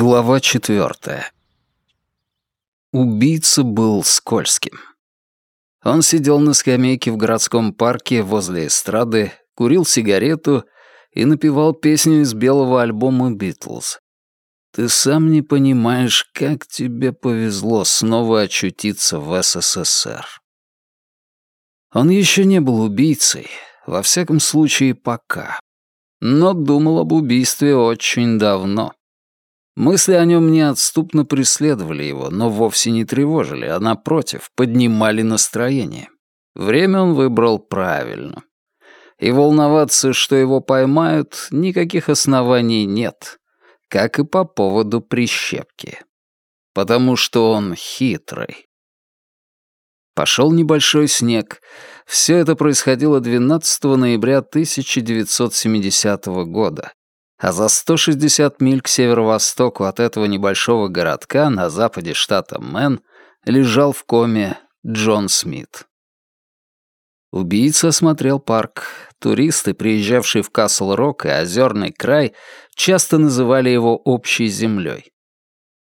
Глава четвертая. Убийца был скользким. Он сидел на скамейке в городском парке возле эстрады, курил сигарету и напевал песню из белого альбома «Битлз». «Ты сам не понимаешь, как тебе повезло снова очутиться в СССР». Он еще не был убийцей, во всяком случае, пока. Но думал об убийстве очень давно. Мысли о нем неотступно преследовали его, но вовсе не тревожили, а напротив, поднимали настроение. Время он выбрал правильно. И волноваться, что его поймают, никаких оснований нет, как и по поводу прищепки. Потому что он хитрый. Пошел небольшой снег. Все это происходило 12 ноября 1970 года а за 160 миль к северо-востоку от этого небольшого городка на западе штата Мэн лежал в коме Джон Смит. Убийца осмотрел парк. Туристы, приезжавшие в Касл-Рок и Озерный край, часто называли его общей землей.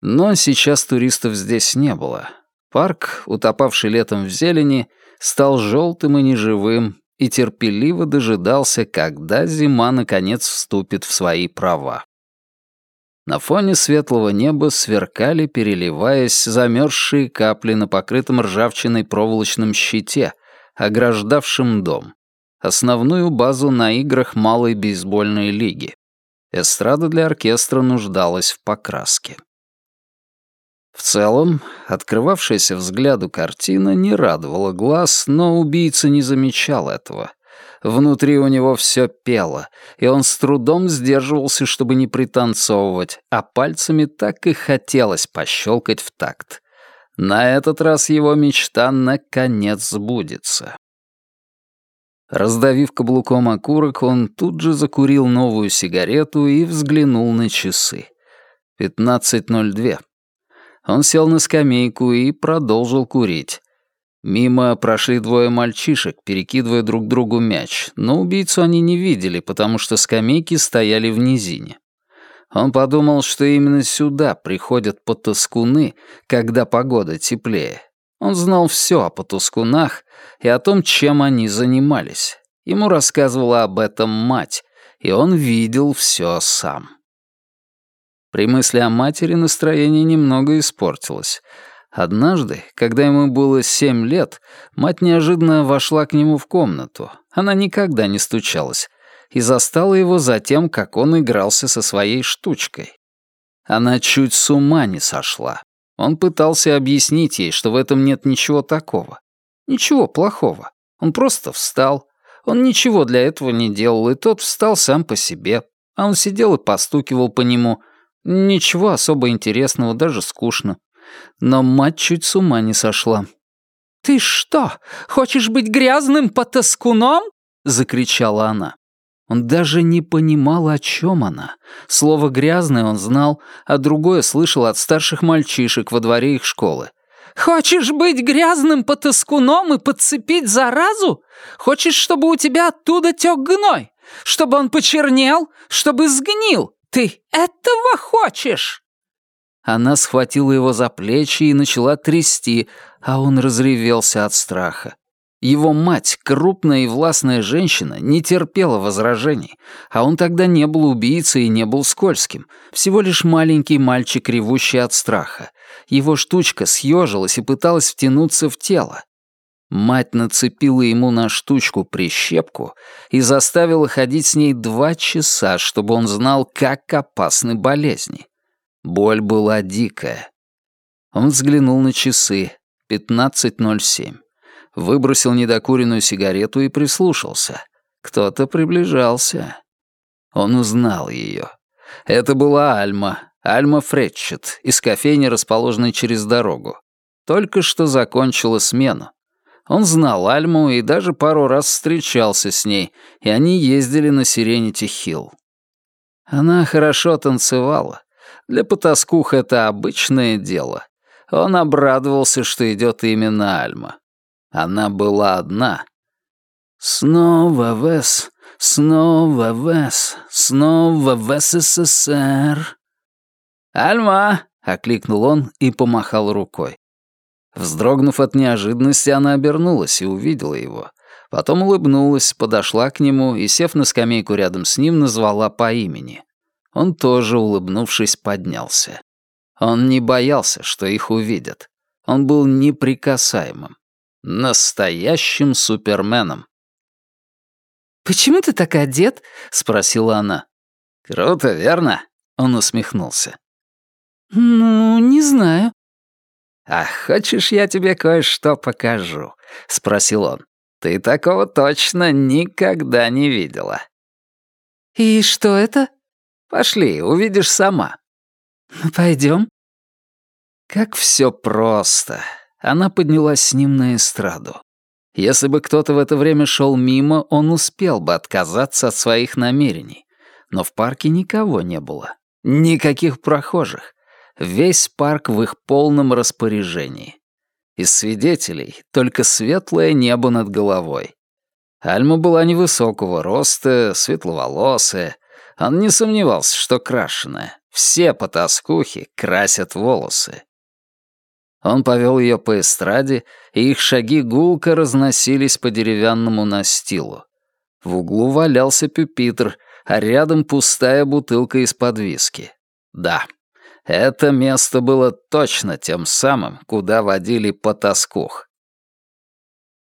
Но сейчас туристов здесь не было. Парк, утопавший летом в зелени, стал желтым и неживым, и терпеливо дожидался, когда зима наконец вступит в свои права. На фоне светлого неба сверкали, переливаясь, замерзшие капли на покрытом ржавчиной проволочном щите, ограждавшем дом. Основную базу на играх малой бейсбольной лиги. Эстрада для оркестра нуждалась в покраске. В целом, открывавшаяся взгляду картина не радовала глаз, но убийца не замечал этого. Внутри у него все пело, и он с трудом сдерживался, чтобы не пританцовывать, а пальцами так и хотелось пощелкать в такт. На этот раз его мечта наконец сбудется. Раздавив каблуком окурок, он тут же закурил новую сигарету и взглянул на часы. 15.02. Он сел на скамейку и продолжил курить. Мимо прошли двое мальчишек, перекидывая друг другу мяч, но убийцу они не видели, потому что скамейки стояли в низине. Он подумал, что именно сюда приходят потаскуны, когда погода теплее. Он знал все о потаскунах и о том, чем они занимались. Ему рассказывала об этом мать, и он видел все сам. При мысли о матери настроение немного испортилось. Однажды, когда ему было семь лет, мать неожиданно вошла к нему в комнату. Она никогда не стучалась. И застала его за тем, как он игрался со своей штучкой. Она чуть с ума не сошла. Он пытался объяснить ей, что в этом нет ничего такого. Ничего плохого. Он просто встал. Он ничего для этого не делал, и тот встал сам по себе. А он сидел и постукивал по нему — Ничего особо интересного, даже скучно. Но мать чуть с ума не сошла. «Ты что, хочешь быть грязным потаскуном?» — закричала она. Он даже не понимал, о чем она. Слово «грязный» он знал, а другое слышал от старших мальчишек во дворе их школы. «Хочешь быть грязным потаскуном и подцепить заразу? Хочешь, чтобы у тебя оттуда тек гной? Чтобы он почернел? Чтобы сгнил? «Ты этого хочешь?» Она схватила его за плечи и начала трясти, а он разревелся от страха. Его мать, крупная и властная женщина, не терпела возражений, а он тогда не был убийцей и не был скользким, всего лишь маленький мальчик, ревущий от страха. Его штучка съежилась и пыталась втянуться в тело. Мать нацепила ему на штучку прищепку и заставила ходить с ней два часа, чтобы он знал, как опасны болезни. Боль была дикая. Он взглянул на часы. 15.07. Выбросил недокуренную сигарету и прислушался. Кто-то приближался. Он узнал ее. Это была Альма, Альма Фретчет, из кофейни, расположенной через дорогу. Только что закончила смену. Он знал Альму и даже пару раз встречался с ней, и они ездили на Сиренити-Хилл. Она хорошо танцевала. Для потаскух это обычное дело. Он обрадовался, что идет именно Альма. Она была одна. Снова в С, снова в С, снова в СССР. «Альма!» — окликнул он и помахал рукой. Вздрогнув от неожиданности, она обернулась и увидела его. Потом улыбнулась, подошла к нему и, сев на скамейку рядом с ним, назвала по имени. Он тоже, улыбнувшись, поднялся. Он не боялся, что их увидят. Он был неприкасаемым. Настоящим суперменом. «Почему ты так одет?» — спросила она. «Круто, верно?» — он усмехнулся. «Ну, не знаю». «А хочешь, я тебе кое-что покажу?» — спросил он. «Ты такого точно никогда не видела». «И что это?» «Пошли, увидишь сама». «Пойдем». Как все просто. Она поднялась с ним на эстраду. Если бы кто-то в это время шел мимо, он успел бы отказаться от своих намерений. Но в парке никого не было. Никаких прохожих. Весь парк в их полном распоряжении. Из свидетелей только светлое небо над головой. Альма была невысокого роста, светловолосая. Он не сомневался, что крашеная. Все потаскухи красят волосы. Он повел ее по эстраде, и их шаги гулко разносились по деревянному настилу. В углу валялся пюпитр, а рядом пустая бутылка из-под виски. Да, это место было точно тем самым, куда водили потаскух.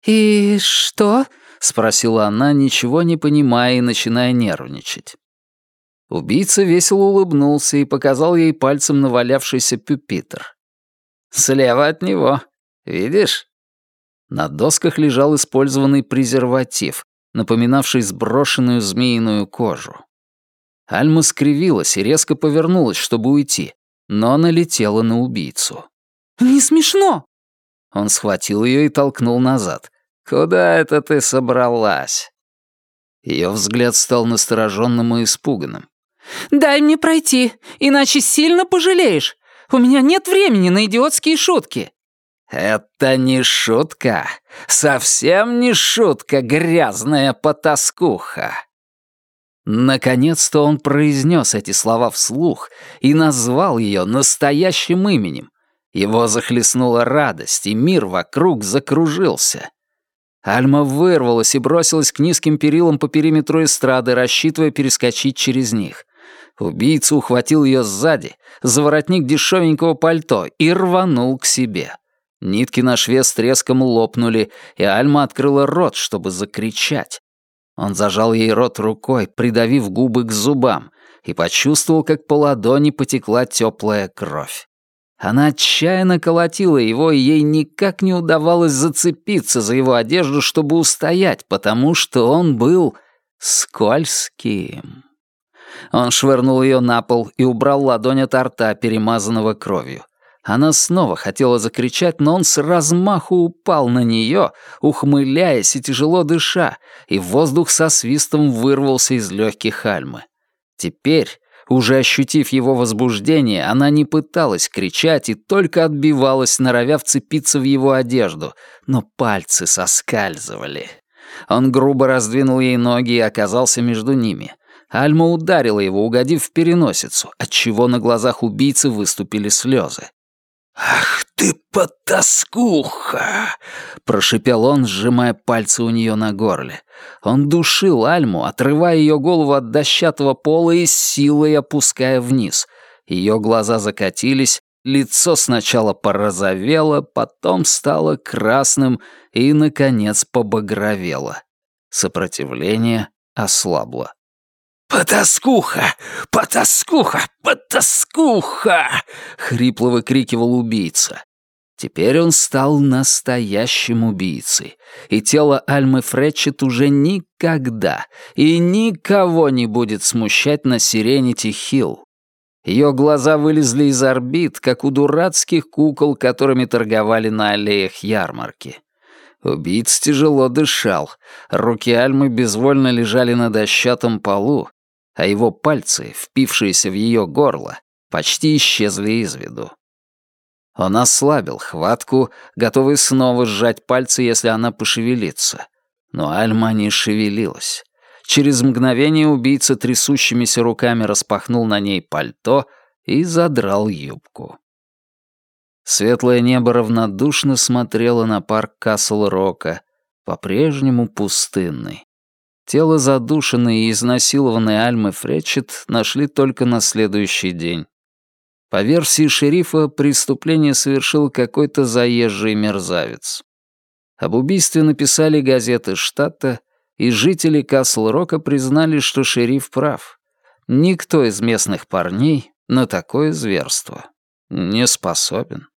«И что?» — спросила она, ничего не понимая и начиная нервничать. Убийца весело улыбнулся и показал ей пальцем навалявшийся пюпитр. «Слева от него. Видишь?» На досках лежал использованный презерватив, напоминавший сброшенную змеиную кожу. Альма скривилась и резко повернулась, чтобы уйти, но налетела на убийцу. «Не смешно!» Он схватил ее и толкнул назад. «Куда это ты собралась?» Ее взгляд стал настороженным и испуганным. «Дай мне пройти, иначе сильно пожалеешь. У меня нет времени на идиотские шутки». «Это не шутка. Совсем не шутка, грязная потаскуха». Наконец-то он произнес эти слова вслух и назвал ее настоящим именем. Его захлестнула радость, и мир вокруг закружился. Альма вырвалась и бросилась к низким перилам по периметру эстрады, рассчитывая перескочить через них. Убийца ухватил ее сзади, за воротник дешевенького пальто и рванул к себе. Нитки на шве с треском лопнули, и Альма открыла рот, чтобы закричать. Он зажал ей рот рукой, придавив губы к зубам, и почувствовал, как по ладони потекла теплая кровь. Она отчаянно колотила его, и ей никак не удавалось зацепиться за его одежду, чтобы устоять, потому что он был скользким. Он швырнул ее на пол и убрал ладонь от рта, перемазанного кровью. Она снова хотела закричать, но он с размаху упал на нее, ухмыляясь и тяжело дыша, и воздух со свистом вырвался из легких Альмы. Теперь, уже ощутив его возбуждение, она не пыталась кричать и только отбивалась, норовя вцепиться в его одежду, но пальцы соскальзывали. Он грубо раздвинул ей ноги и оказался между ними. Альма ударила его, угодив в переносицу, отчего на глазах убийцы выступили слезы. «Ах ты, потаскуха!» — прошипел он, сжимая пальцы у нее на горле. Он душил Альму, отрывая ее голову от дощатого пола и силой опуская вниз. Ее глаза закатились, лицо сначала порозовело, потом стало красным и, наконец, побагровело. Сопротивление ослабло. «Потаскуха! Потаскуха! Потаскуха!» — хрипло выкрикивал убийца. Теперь он стал настоящим убийцей, и тело Альмы Фретчет уже никогда и никого не будет смущать на Сиренити Хилл. Ее глаза вылезли из орбит, как у дурацких кукол, которыми торговали на аллеях ярмарки. Убийц тяжело дышал, руки Альмы безвольно лежали на дощатом полу, а его пальцы, впившиеся в ее горло, почти исчезли из виду. Он ослабил хватку, готовый снова сжать пальцы, если она пошевелится. Но Альма не шевелилась. Через мгновение убийца трясущимися руками распахнул на ней пальто и задрал юбку. Светлое небо равнодушно смотрело на парк Касл-Рока, по-прежнему пустынный. Тело задушенной и изнасилованной Альмы Фречет нашли только на следующий день. По версии шерифа, преступление совершил какой-то заезжий мерзавец. Об убийстве написали газеты штата, и жители Касл-Рока признали, что шериф прав. Никто из местных парней на такое зверство не способен.